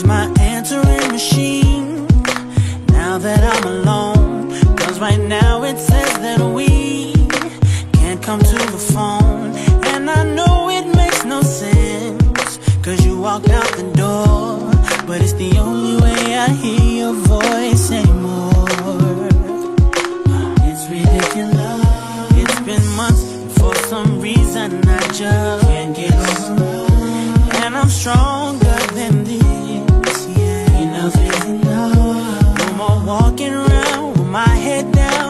use my answering machine. Now that I'm alone Cause right now it says that we Can't come to the phone. And I know it makes no sense Cause you walked out the door But it's the only way I hear your voice anymore. It's ridiculous. It's been months for some reason I just Can't get over. And I'm strong walking around with my head down.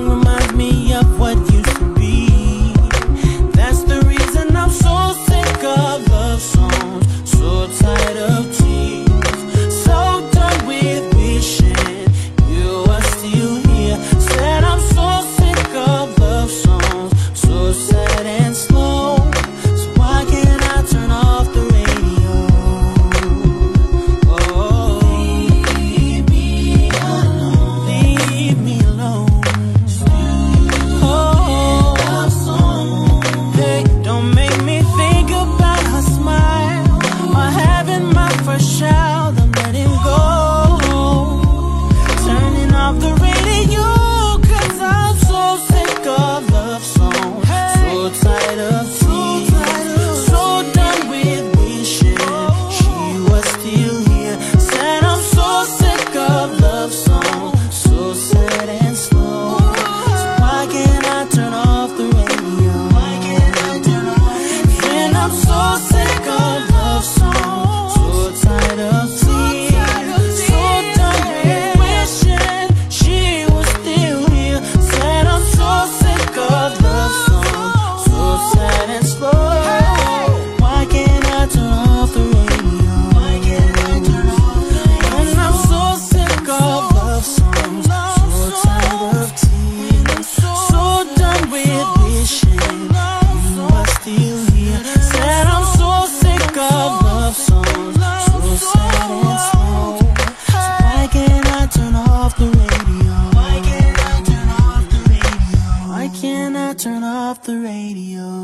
fresh. off the radio.